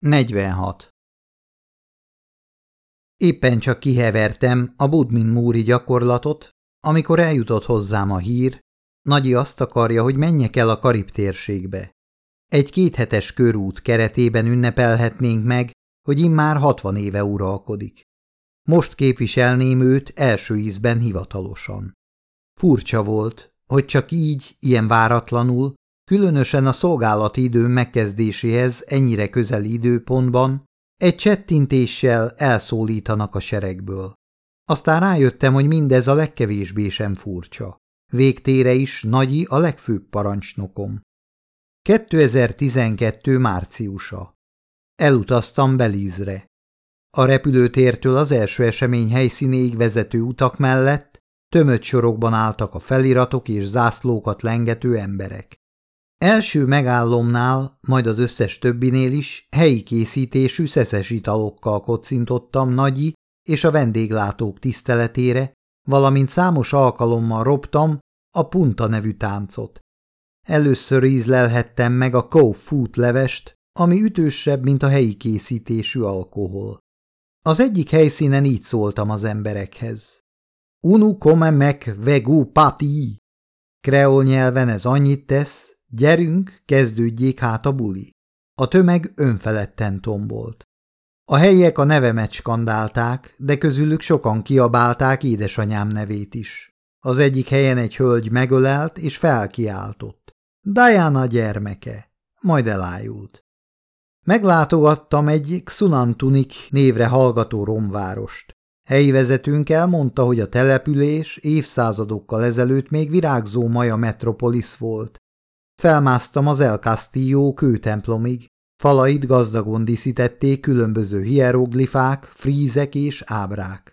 46. Éppen csak kihevertem a Budmin Múri gyakorlatot, amikor eljutott hozzám a hír, Nagyi azt akarja, hogy menjek el a Karib térségbe. Egy kéthetes körút keretében ünnepelhetnénk meg, hogy immár hatvan éve uralkodik. Most képviselném őt első ízben hivatalosan. Furcsa volt, hogy csak így, ilyen váratlanul, Különösen a szolgálati idő megkezdéséhez ennyire közeli időpontban egy csettintéssel elszólítanak a seregből. Aztán rájöttem, hogy mindez a legkevésbé sem furcsa. Végtére is Nagyi a legfőbb parancsnokom. 2012. márciusa. Elutaztam Belízre. A repülőtértől az első esemény helyszínéig vezető utak mellett tömött sorokban álltak a feliratok és zászlókat lengető emberek. Első megállomnál, majd az összes többinél is helyi készítésű szeszes italokkal kocintottam Nagyi és a vendéglátók tiszteletére, valamint számos alkalommal roptam a punta nevű táncot. Először ízlelhettem meg a Cove Food levest, ami ütősebb, mint a helyi készítésű alkohol. Az egyik helyszínen így szóltam az emberekhez. Unu come mek vegu pati. Kreol nyelven ez annyit tesz, Gyerünk, kezdődjék hát a buli. A tömeg önfeledten tombolt. A helyiek a nevemet skandálták, de közülük sokan kiabálták édesanyám nevét is. Az egyik helyen egy hölgy megölelt és felkiáltott. Diana gyermeke. Majd elájult. Meglátogattam egy Xunantunik névre hallgató romvárost. Helyi vezetőnk elmondta, hogy a település évszázadokkal ezelőtt még virágzó maja metropolis volt, Felmásztam az El Castillo kőtemplomig, falait gazdagon díszítették különböző hieroglifák, frízek és ábrák.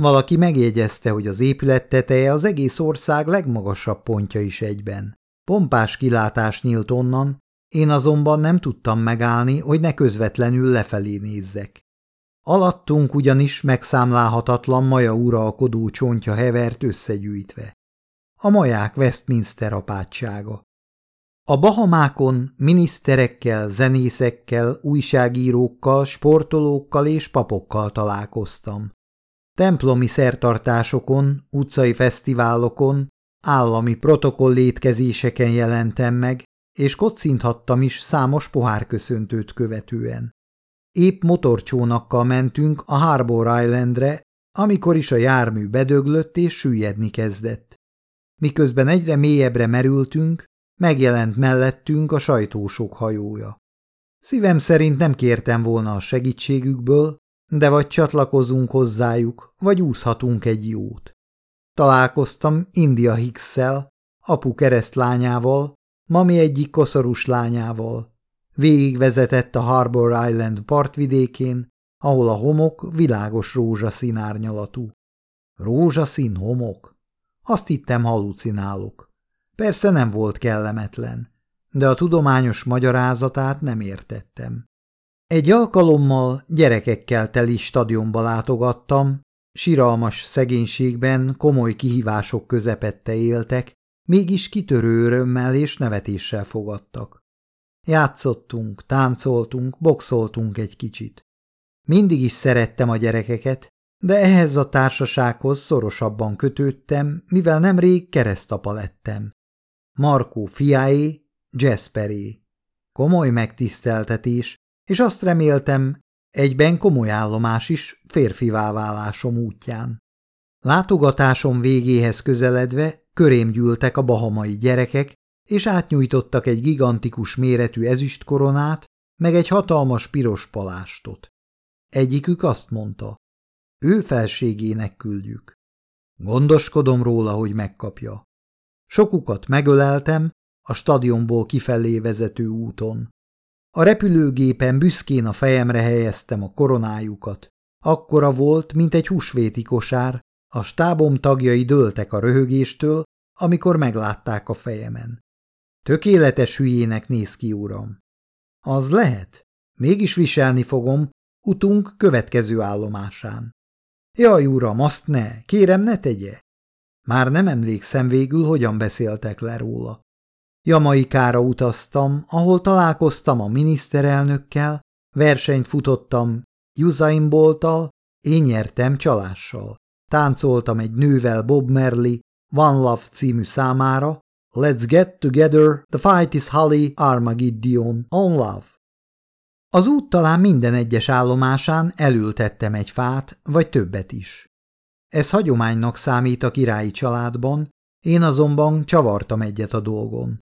Valaki megjegyezte, hogy az épület teteje az egész ország legmagasabb pontja is egyben. Pompás kilátás nyílt onnan, én azonban nem tudtam megállni, hogy ne közvetlenül lefelé nézzek. Alattunk ugyanis megszámlálhatatlan maja uralkodó csontja hevert összegyűjtve. A maják Westminster apátsága. A Bahamákon miniszterekkel, zenészekkel, újságírókkal, sportolókkal és papokkal találkoztam. Templomi szertartásokon, utcai fesztiválokon, állami protokollétkezéseken jelentem meg, és kocinthattam is számos pohárköszöntőt követően. Épp motorcsónakkal mentünk a Harbor Islandre, amikor is a jármű bedöglött és süllyedni kezdett. Miközben egyre mélyebbre merültünk, Megjelent mellettünk a sajtósok hajója. Szívem szerint nem kértem volna a segítségükből, de vagy csatlakozunk hozzájuk, vagy úszhatunk egy jót. Találkoztam India Hicks-szel, apu keresztlányával, mami egyik koszorús lányával. Végigvezetett a Harbor Island partvidékén, ahol a homok világos rózsaszín árnyalatú. Rózsaszín homok? Azt hittem halucinálok. Persze nem volt kellemetlen, de a tudományos magyarázatát nem értettem. Egy alkalommal gyerekekkel teli stadionba látogattam, siralmas szegénységben komoly kihívások közepette éltek, mégis kitörő örömmel és nevetéssel fogadtak. Játszottunk, táncoltunk, boxoltunk egy kicsit. Mindig is szerettem a gyerekeket, de ehhez a társasághoz szorosabban kötődtem, mivel nemrég keresztapa lettem. Markó fiáé, Jasperé. Komoly megtiszteltetés, és azt reméltem, egyben komoly állomás is férfivá válásom útján. Látogatásom végéhez közeledve körém gyűltek a bahamai gyerekek, és átnyújtottak egy gigantikus méretű ezüstkoronát, meg egy hatalmas piros palástot. Egyikük azt mondta, ő felségének küldjük. Gondoskodom róla, hogy megkapja. Sokukat megöleltem a stadionból kifelé vezető úton. A repülőgépen büszkén a fejemre helyeztem a koronájukat. Akkora volt, mint egy húsvéti kosár, a stábom tagjai dőltek a röhögéstől, amikor meglátták a fejemen. Tökéletes hülyének néz ki, uram. Az lehet. Mégis viselni fogom, utunk következő állomásán. Jaj, uram, azt ne, kérem ne tegye. Már nem emlékszem végül, hogyan beszéltek le róla. Jamaikára utaztam, ahol találkoztam a miniszterelnökkel, Versenyt futottam Usain Bolttal, én nyertem csalással. Táncoltam egy nővel Bob Merli One Love című számára, Let's get together, the fight is Holly Armageddon on love. Az út talán minden egyes állomásán elültettem egy fát, vagy többet is. Ez hagyománynak számít a királyi családban, én azonban csavartam egyet a dolgon.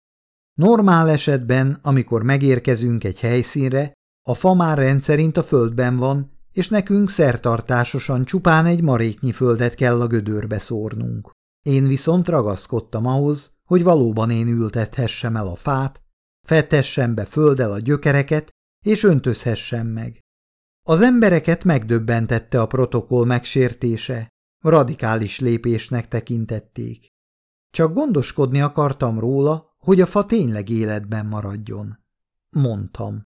Normál esetben, amikor megérkezünk egy helyszínre, a fa már rendszerint a földben van, és nekünk szertartásosan csupán egy maréknyi földet kell a gödörbe szórnunk. Én viszont ragaszkodtam ahhoz, hogy valóban én ültethessem el a fát, fetessem be földdel a gyökereket, és öntözhessem meg. Az embereket megdöbbentette a protokoll megsértése, radikális lépésnek tekintették. Csak gondoskodni akartam róla, hogy a fa tényleg életben maradjon, mondtam.